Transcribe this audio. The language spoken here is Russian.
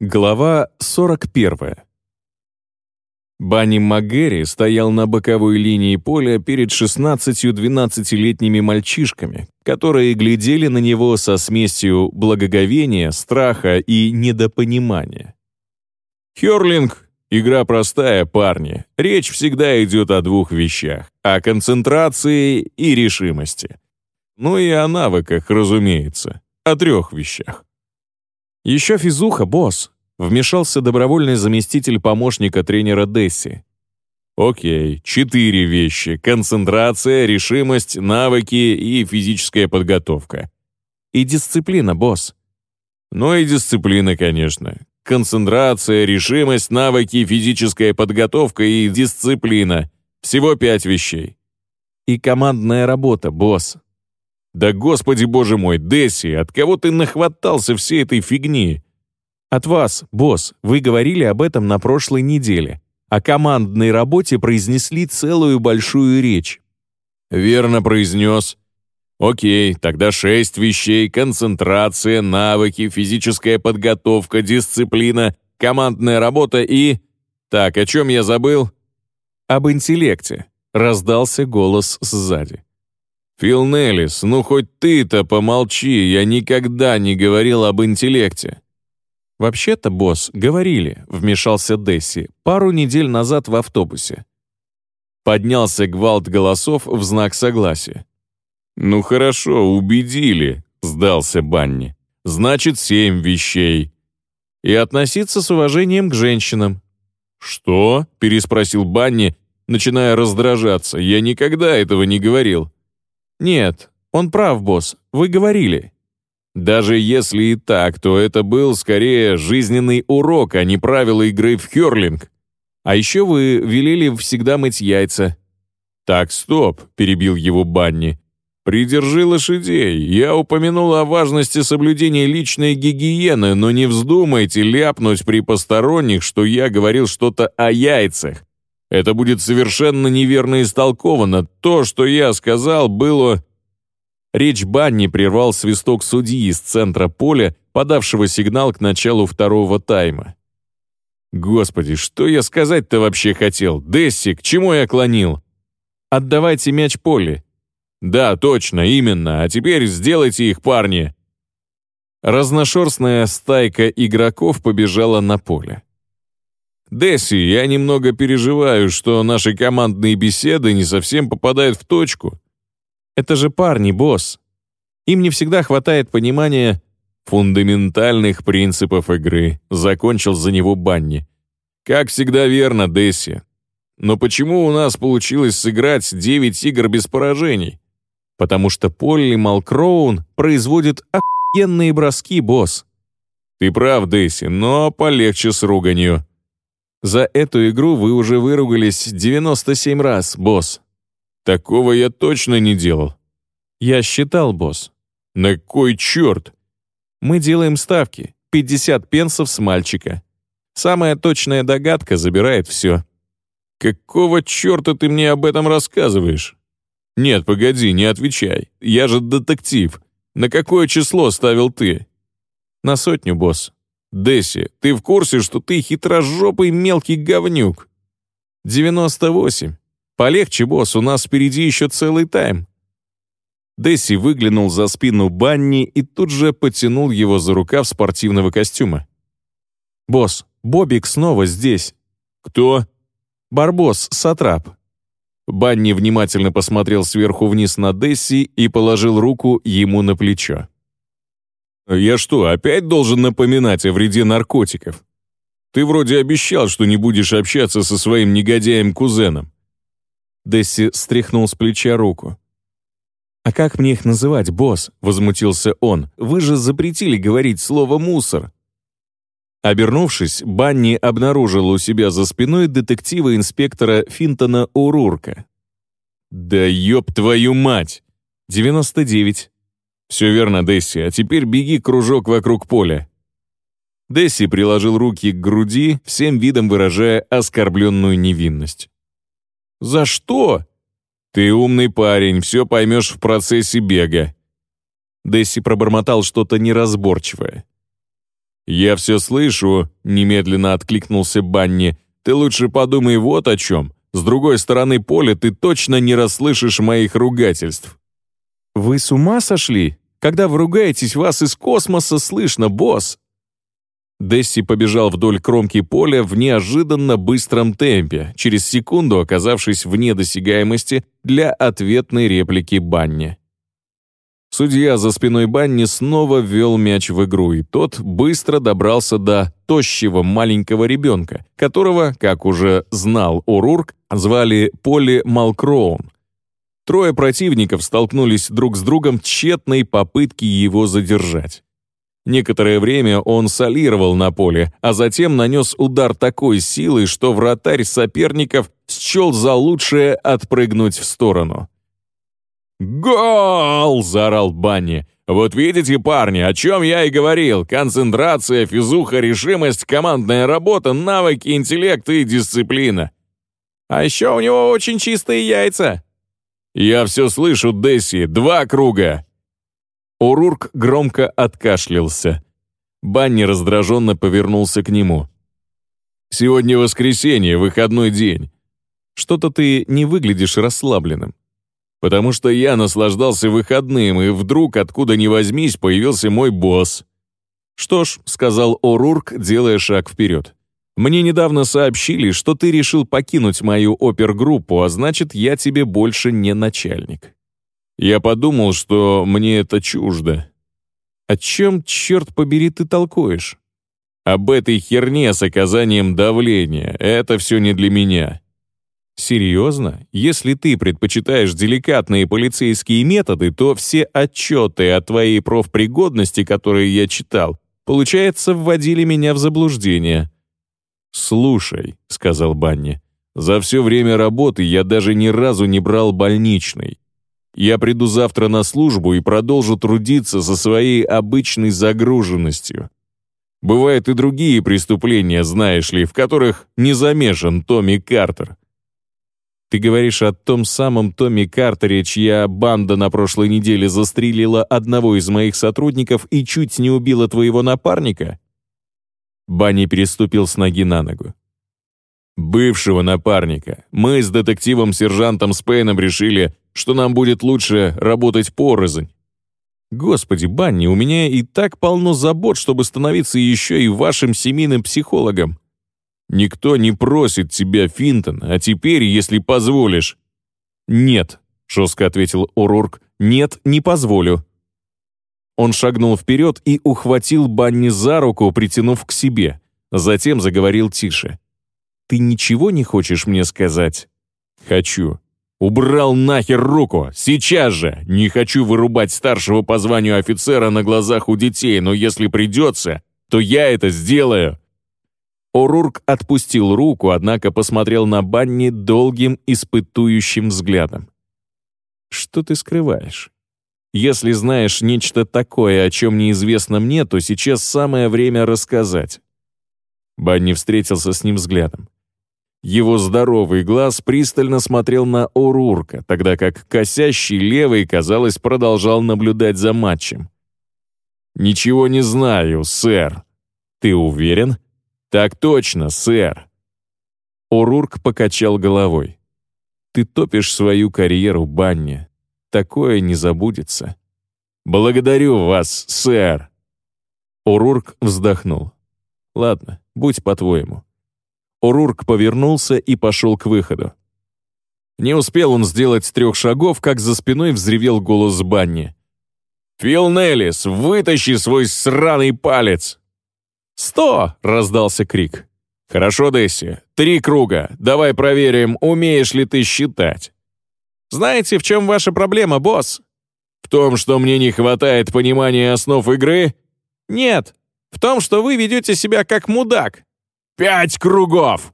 Глава 41. Банни МакГерри стоял на боковой линии поля перед 16-12-летними мальчишками, которые глядели на него со смесью благоговения, страха и недопонимания. «Хёрлинг — игра простая, парни. Речь всегда идет о двух вещах — о концентрации и решимости. Ну и о навыках, разумеется, о трех вещах. «Еще физуха, босс», — вмешался добровольный заместитель помощника тренера Десси. «Окей, четыре вещи. Концентрация, решимость, навыки и физическая подготовка. И дисциплина, босс». «Ну и дисциплина, конечно. Концентрация, решимость, навыки, физическая подготовка и дисциплина. Всего пять вещей». «И командная работа, босс», «Да господи боже мой, Десси, от кого ты нахватался всей этой фигни?» «От вас, босс, вы говорили об этом на прошлой неделе. О командной работе произнесли целую большую речь». «Верно произнес. Окей, тогда шесть вещей, концентрация, навыки, физическая подготовка, дисциплина, командная работа и... Так, о чем я забыл?» «Об интеллекте», — раздался голос сзади. «Фил Неллис, ну хоть ты-то помолчи, я никогда не говорил об интеллекте». «Вообще-то, босс, говорили», — вмешался Десси, пару недель назад в автобусе. Поднялся гвалт голосов в знак согласия. «Ну хорошо, убедили», — сдался Банни. «Значит, семь вещей». «И относиться с уважением к женщинам». «Что?» — переспросил Банни, начиная раздражаться. «Я никогда этого не говорил». «Нет, он прав, босс, вы говорили». Даже если и так, то это был скорее жизненный урок, а не правило игры в хёрлинг. А еще вы велели всегда мыть яйца. «Так, стоп», — перебил его Банни. «Придержи лошадей. Я упомянул о важности соблюдения личной гигиены, но не вздумайте ляпнуть при посторонних, что я говорил что-то о яйцах. Это будет совершенно неверно истолковано. То, что я сказал, было...» Речь Банни прервал свисток судьи из центра поля, подавшего сигнал к началу второго тайма. «Господи, что я сказать-то вообще хотел? Десси, к чему я клонил?» «Отдавайте мяч Поле». «Да, точно, именно. А теперь сделайте их, парни». Разношерстная стайка игроков побежала на поле. «Десси, я немного переживаю, что наши командные беседы не совсем попадают в точку». «Это же парни, босс. Им не всегда хватает понимания фундаментальных принципов игры», закончил за него Банни. «Как всегда верно, Десси. Но почему у нас получилось сыграть 9 игр без поражений?» «Потому что Полли Малкроун производит охуенные броски, босс». «Ты прав, Десси, но полегче с руганью». За эту игру вы уже выругались 97 раз, босс. Такого я точно не делал. Я считал, босс. На кой черт? Мы делаем ставки. 50 пенсов с мальчика. Самая точная догадка забирает все. Какого черта ты мне об этом рассказываешь? Нет, погоди, не отвечай. Я же детектив. На какое число ставил ты? На сотню, босс. Десси, ты в курсе, что ты хитрожопый мелкий говнюк? 98. Полегче, босс, у нас впереди еще целый тайм. Десси выглянул за спину Банни и тут же потянул его за рукав спортивного костюма. «Босс, Бобик снова здесь». «Кто?» «Барбос, Сатрап». Банни внимательно посмотрел сверху вниз на Десси и положил руку ему на плечо. «Я что, опять должен напоминать о вреде наркотиков? Ты вроде обещал, что не будешь общаться со своим негодяем-кузеном». Десси стряхнул с плеча руку. «А как мне их называть, босс?» — возмутился он. «Вы же запретили говорить слово «мусор». Обернувшись, Банни обнаружил у себя за спиной детектива-инспектора Финтона Урурка. «Да ёб твою мать!» «99». «Все верно, Десси, а теперь беги кружок вокруг поля». Десси приложил руки к груди, всем видом выражая оскорбленную невинность. «За что?» «Ты умный парень, все поймешь в процессе бега». Десси пробормотал что-то неразборчивое. «Я все слышу», — немедленно откликнулся Банни. «Ты лучше подумай вот о чем. С другой стороны поля ты точно не расслышишь моих ругательств». «Вы с ума сошли? Когда вы ругаетесь, вас из космоса слышно, босс!» Десси побежал вдоль кромки поля в неожиданно быстром темпе, через секунду оказавшись вне досягаемости для ответной реплики Банни. Судья за спиной Банни снова ввел мяч в игру, и тот быстро добрался до тощего маленького ребенка, которого, как уже знал Орурк, звали Поли Малкроун. Трое противников столкнулись друг с другом в тщетной попытке его задержать. Некоторое время он солировал на поле, а затем нанес удар такой силой, что вратарь соперников счел за лучшее отпрыгнуть в сторону. «Гол!» — заорал Банни. «Вот видите, парни, о чем я и говорил. Концентрация, физуха, решимость, командная работа, навыки, интеллект и дисциплина. А еще у него очень чистые яйца». «Я все слышу, Десси. Два круга!» Урурк громко откашлялся. Банни раздраженно повернулся к нему. «Сегодня воскресенье, выходной день. Что-то ты не выглядишь расслабленным потому что я наслаждался выходным, и вдруг, откуда ни возьмись, появился мой босс. «Что ж», — сказал О'Рурк, делая шаг вперед, «мне недавно сообщили, что ты решил покинуть мою опергруппу, а значит, я тебе больше не начальник». Я подумал, что мне это чуждо. «О чем, черт побери, ты толкуешь?» «Об этой херне с оказанием давления. Это все не для меня». Серьезно? Если ты предпочитаешь деликатные полицейские методы, то все отчеты о твоей профпригодности, которые я читал, получается, вводили меня в заблуждение. «Слушай», — сказал Банни, — «за все время работы я даже ни разу не брал больничный. Я приду завтра на службу и продолжу трудиться со своей обычной загруженностью. Бывают и другие преступления, знаешь ли, в которых не замешан Томми Картер. Ты говоришь о том самом Томми Картере, чья банда на прошлой неделе застрелила одного из моих сотрудников и чуть не убила твоего напарника?» Банни переступил с ноги на ногу. «Бывшего напарника. Мы с детективом-сержантом Спейном решили, что нам будет лучше работать порознь. Господи, Банни, у меня и так полно забот, чтобы становиться еще и вашим семейным психологом. Никто не просит тебя, Финтон, а теперь, если позволишь...» «Нет», — жестко ответил Урурк, — «нет, не позволю». Он шагнул вперед и ухватил Банни за руку, притянув к себе. Затем заговорил тише. «Ты ничего не хочешь мне сказать?» «Хочу. Убрал нахер руку! Сейчас же! Не хочу вырубать старшего по званию офицера на глазах у детей, но если придется, то я это сделаю!» Орурк отпустил руку, однако посмотрел на Банни долгим испытующим взглядом. «Что ты скрываешь? Если знаешь нечто такое, о чем неизвестно мне, то сейчас самое время рассказать». Банни встретился с ним взглядом. Его здоровый глаз пристально смотрел на Орурка, тогда как косящий левый, казалось, продолжал наблюдать за матчем. «Ничего не знаю, сэр». «Ты уверен?» «Так точно, сэр». Орурк покачал головой. «Ты топишь свою карьеру, Банни. Такое не забудется». «Благодарю вас, сэр». Орурк вздохнул. «Ладно, будь по-твоему». Орурк повернулся и пошел к выходу. Не успел он сделать трех шагов, как за спиной взревел голос Банни. «Фил Неллис, вытащи свой сраный палец!» «Сто!» — раздался крик. «Хорошо, Десси. Три круга. Давай проверим, умеешь ли ты считать». «Знаете, в чем ваша проблема, босс?» «В том, что мне не хватает понимания основ игры?» «Нет. В том, что вы ведете себя как мудак». «Пять кругов!»